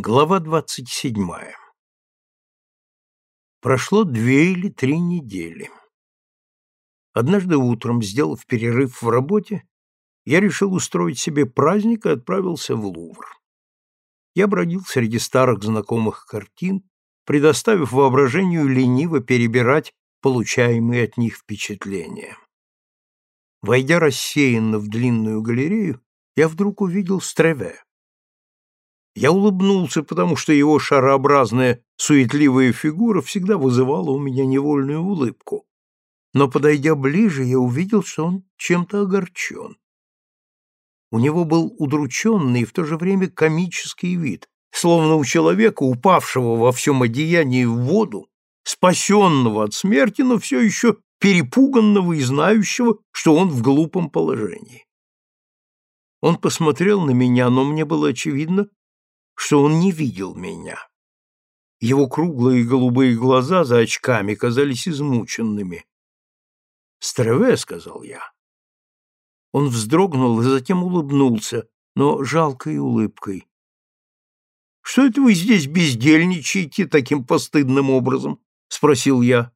Глава двадцать седьмая Прошло две или три недели. Однажды утром, сделав перерыв в работе, я решил устроить себе праздник и отправился в Лувр. Я бродил среди старых знакомых картин, предоставив воображению лениво перебирать получаемые от них впечатления. Войдя рассеянно в длинную галерею, я вдруг увидел Стреве. Я улыбнулся, потому что его шарообразная, суетливая фигура всегда вызывала у меня невольную улыбку. Но, подойдя ближе, я увидел, что он чем-то огорчен. У него был удрученный и в то же время комический вид, словно у человека, упавшего во всем одеянии в воду, спасенного от смерти, но все еще перепуганного и знающего, что он в глупом положении. Он посмотрел на меня, но мне было очевидно, что он не видел меня. Его круглые голубые глаза за очками казались измученными. «Стреве», — сказал я. Он вздрогнул и затем улыбнулся, но жалкой улыбкой. «Что это вы здесь бездельничаете таким постыдным образом?» — спросил я.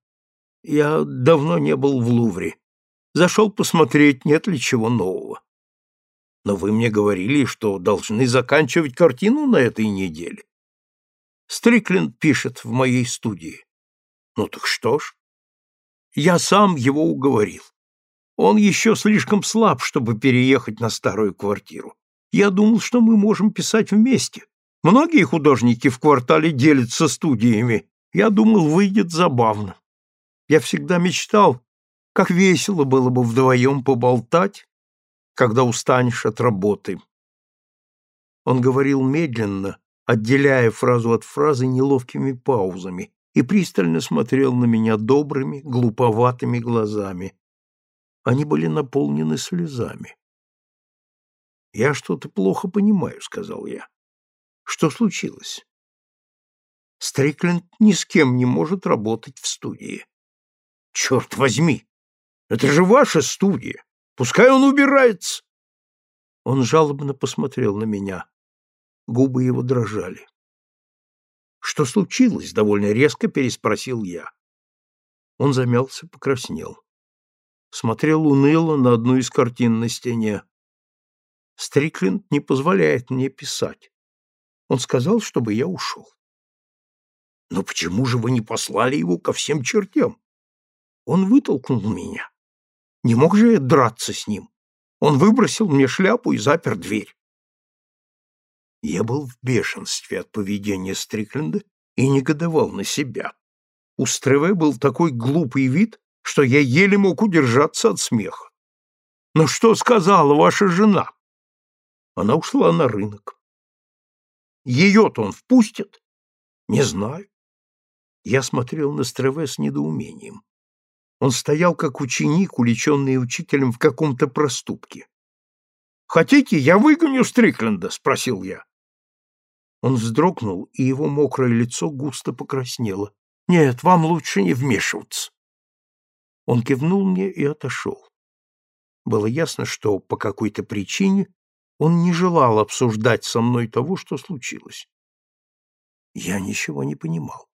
«Я давно не был в Лувре. Зашел посмотреть, нет ли чего нового». Но вы мне говорили, что должны заканчивать картину на этой неделе. Стрикленд пишет в моей студии. Ну так что ж? Я сам его уговорил. Он еще слишком слаб, чтобы переехать на старую квартиру. Я думал, что мы можем писать вместе. Многие художники в квартале делятся студиями. Я думал, выйдет забавно. Я всегда мечтал, как весело было бы вдвоем поболтать когда устанешь от работы. Он говорил медленно, отделяя фразу от фразы неловкими паузами, и пристально смотрел на меня добрыми, глуповатыми глазами. Они были наполнены слезами. «Я что-то плохо понимаю», — сказал я. «Что случилось?» Стрикленд ни с кем не может работать в студии. «Черт возьми! Это же ваша студия! Пускай он убирается. Он жалобно посмотрел на меня. Губы его дрожали. Что случилось? довольно резко переспросил я. Он замялся, покраснел. Смотрел уныло на одну из картин на стене. Стрикленд не позволяет мне писать. Он сказал, чтобы я ушел. Но почему же вы не послали его ко всем чертям? Он вытолкнул меня. Не мог же я драться с ним. Он выбросил мне шляпу и запер дверь. Я был в бешенстве от поведения Стрикленда и негодовал на себя. У Стреве был такой глупый вид, что я еле мог удержаться от смеха. «Но что сказала ваша жена?» Она ушла на рынок. «Ее-то он впустит?» «Не знаю». Я смотрел на Стреве с недоумением. Он стоял как ученик, уличенный учителем в каком-то проступке. «Хотите, я выгоню Стрикленда?» — спросил я. Он вздрогнул, и его мокрое лицо густо покраснело. «Нет, вам лучше не вмешиваться». Он кивнул мне и отошел. Было ясно, что по какой-то причине он не желал обсуждать со мной того, что случилось. Я ничего не понимал.